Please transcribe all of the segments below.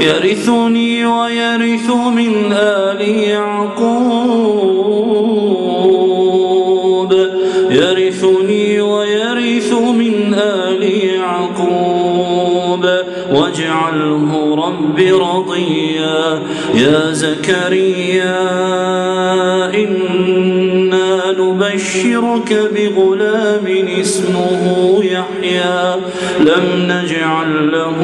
يرثني ويرث من آل يعقوب. يرثني ويرث من آل يعقوب. واجعله رب رضيا. يا زكريا إنا نبشرك بغلام اسمه يحيى. لم نجعل له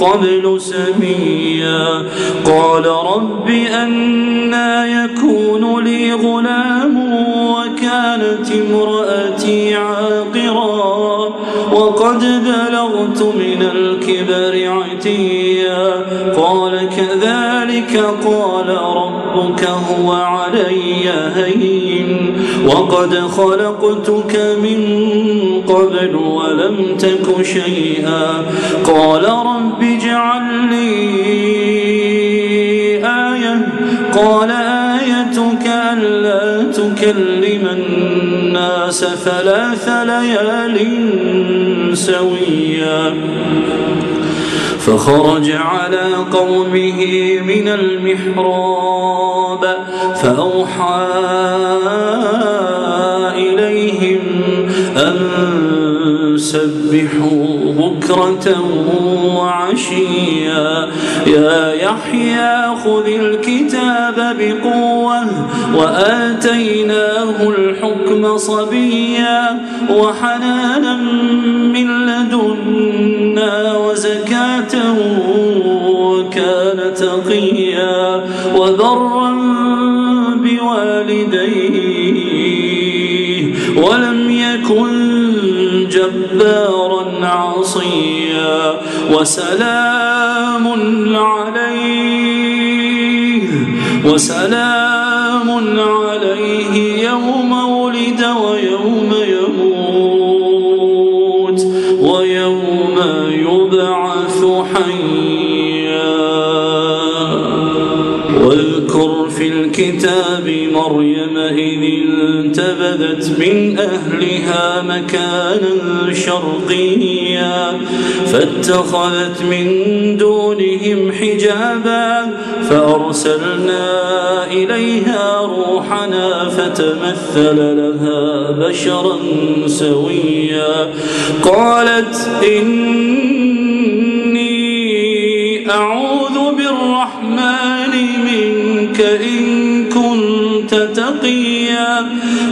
قبل سميا. قال رب أنا يكون لي غلام وكانت عاقرا وقد بلغت من الكبر عتيا. قال كذلك قال ربك هو علي هين. وقد خلقتك من قبل ولم تك شيئا. قال رب اجعل لي آية. قال تكلم الناس ثلاث ليال سويا. فخرج على قومه من المحراب فأوحى إليهم أن سبحوا بكرة وعشيا. يا يحيى خذ الكتاب بقوة وآتيناه الحكم صبيا وحنانا من لدنا وسلام عليه وسلام عليه يوم ولد ويوم يموت ويوم يبعث حيا الكتاب مريم إذ انتبذت من أهلها مكانا شرقيا فاتخذت من دونهم حجابا فأرسلنا إليها روحنا فتمثل لها بشرا سويا. قالت إني أعوذ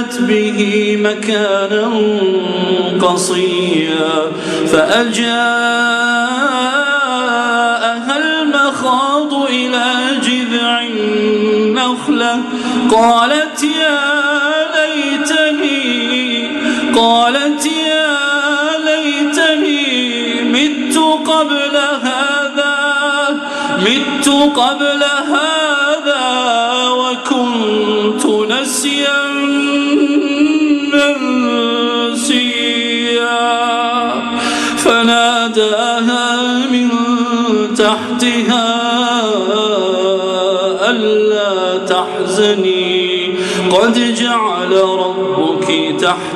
فانتبذت به مكانا قصيا فأجاءها المخاض إلى جذع النخلة قالت يا ليتني قالت يا ليتني مت قبل هذا مت قبل هذا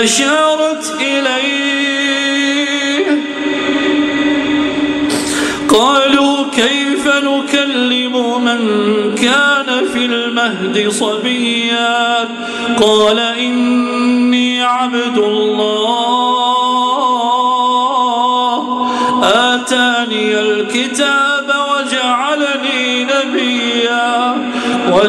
فأشارت إليه. قالوا كيف نكلم من كان في المهد صبيا؟ قال إني عبد الله.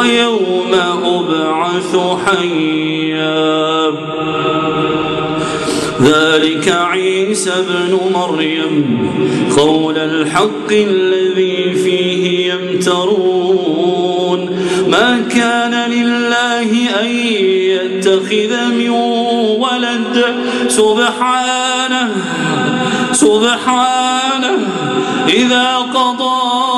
ويوم أبعث حيا. ذلك عيسى ابن مريم قول الحق الذي فيه يمترون. ما كان لله أن يتخذ من ولد. سبحانه سبحانه إذا قضى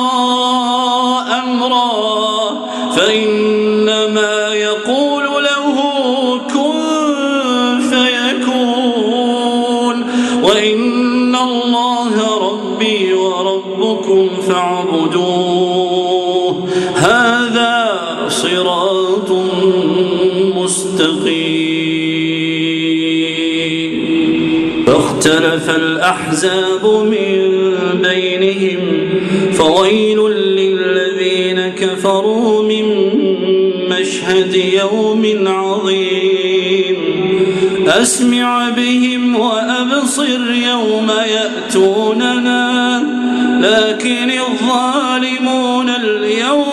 فاختلف الأحزاب من بينهم فويل للذين كفروا من مشهد يوم عظيم. أسمع بهم وأبصر يوم يأتوننا لكن الظالمون اليوم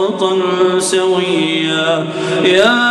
سويا. يا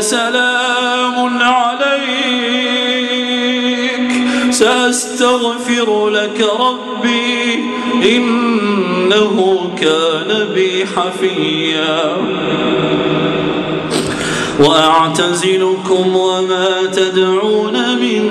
قال سلام عليك. سأستغفر لك ربي إنه كان بي حفيا. وأعتزلكم وما تدعون من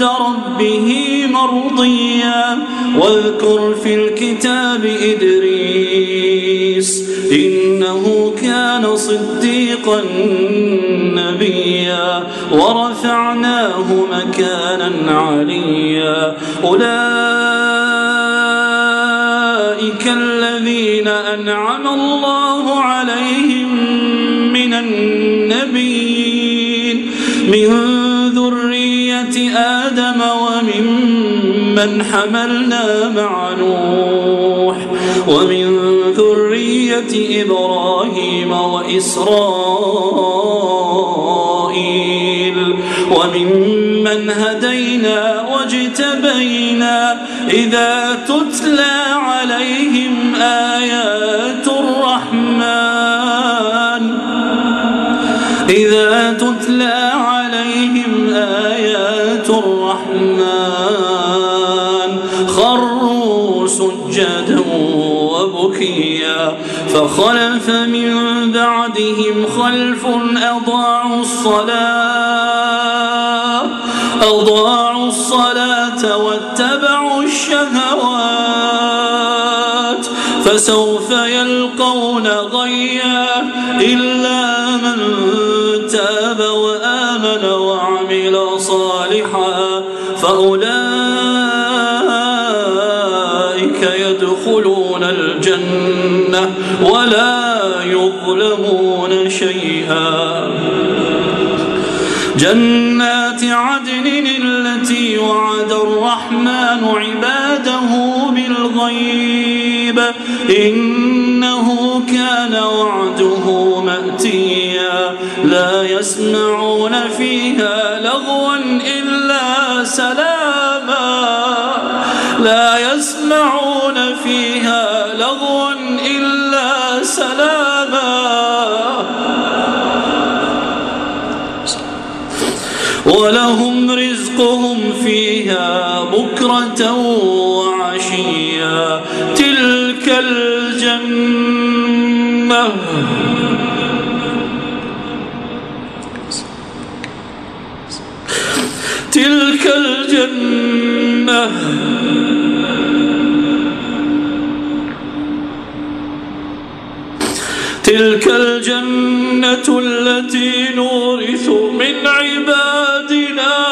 ربه مرضيا. واذكر في الكتاب إدريس إنه كان صديقا نبيا. ورفعناه مكانا عليا. أولئك الذين أنعم الله وممن حملنا مع نوح ومن ذرية إبراهيم وإسرائيل وممن هدينا واجتبينا إذا تتلى عليهم آيات فخلف من بعدهم خلف أضاعوا الصلاة أضاعوا الصلاة واتبعوا الشهوات فسوف يلقون يدخلون الجنة ولا يظلمون شيئا. جنات عدن التي وعد الرحمن عباده بالغيب إنه كان وعده مأتيا. لا يسمعون فيها لغوا إلا سلاما. لا وعشيا تلك الجنة. تلك الجنة. تلك الجنة التي نورث من عبادنا.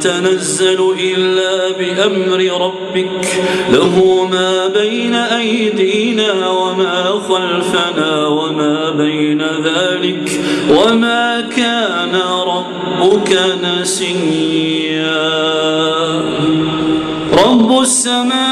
نتنزل إلا بأمر ربك. له ما بين أيدينا وما خلفنا وما بين ذلك. وما كان ربك نسيا. رب السماوات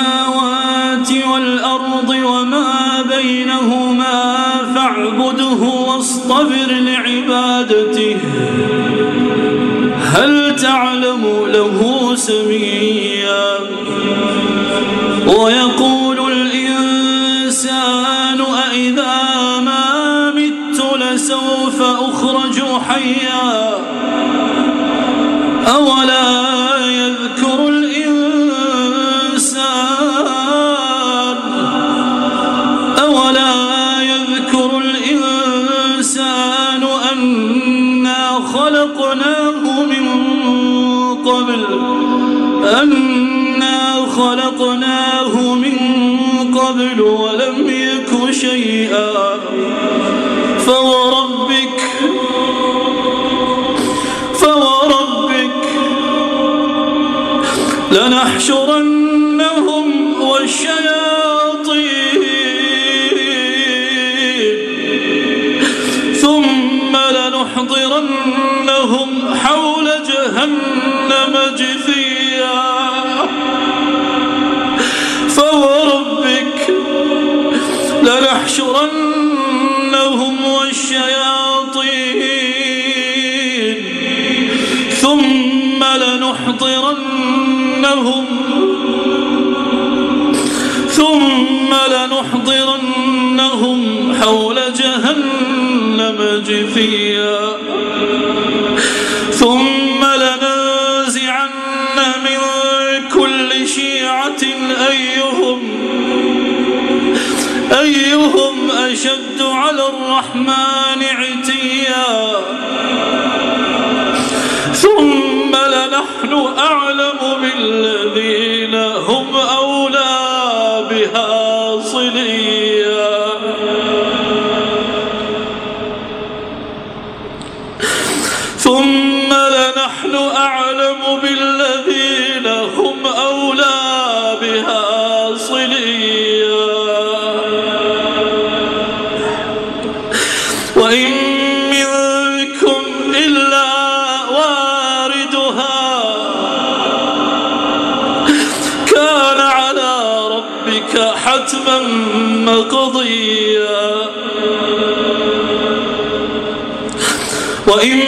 له أنا خلقناه من قبل ولم يك شيئا فوربك فوربك لنحشرنهم لنحضرنهم حول جهنم جثيا. ثم لننزعن من كل شيعة أيهم أيهم أشد على الرحمن عتيا. ثم لنحن أعلم بالذين وإن منكم إلا واردها كان على ربك حتما مقضيا. وإن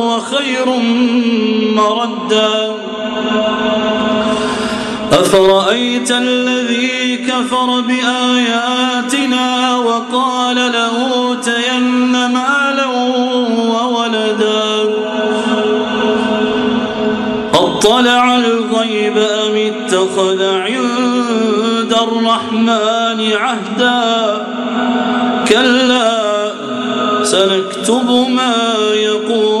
وخير مردا. أفرأيت الذي كفر بآياتنا وقال لأوتين مالا وولدا. أطلع الغيب أم اتخذ عند الرحمن عهدا؟ كلا سنكتب ما يقول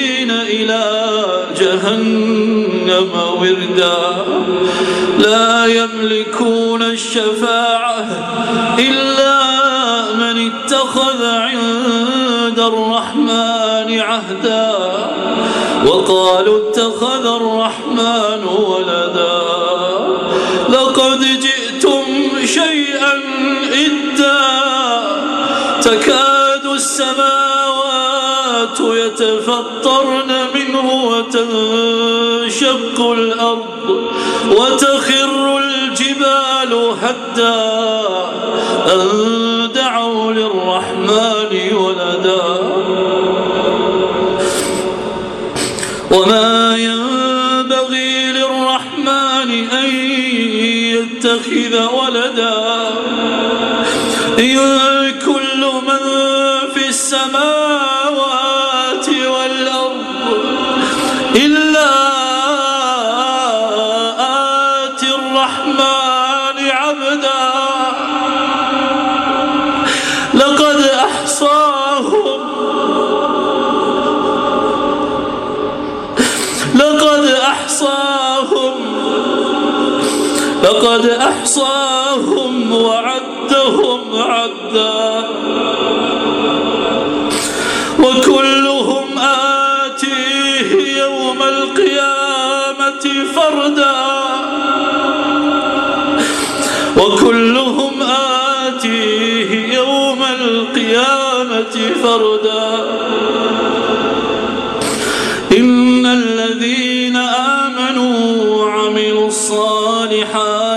جهنم وردا. لا يملكون الشفاعة إلا من اتخذ عند الرحمن عهدا. وقالوا اتخذ الرحمن ولدا. لقد جئتم شيئا إدا. تكاد السماوات يتفطرن وتنشق الأرض وتخر الجبال حتى أن دعوا للرحمن ولدا. وما ينبغي للرحمن أن يتخذ ولدا. إن كل من في السماوات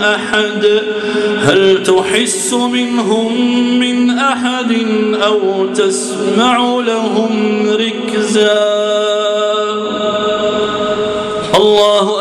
أحد هل تحس منهم من أحد أو تسمع لهم ركزا؟ الله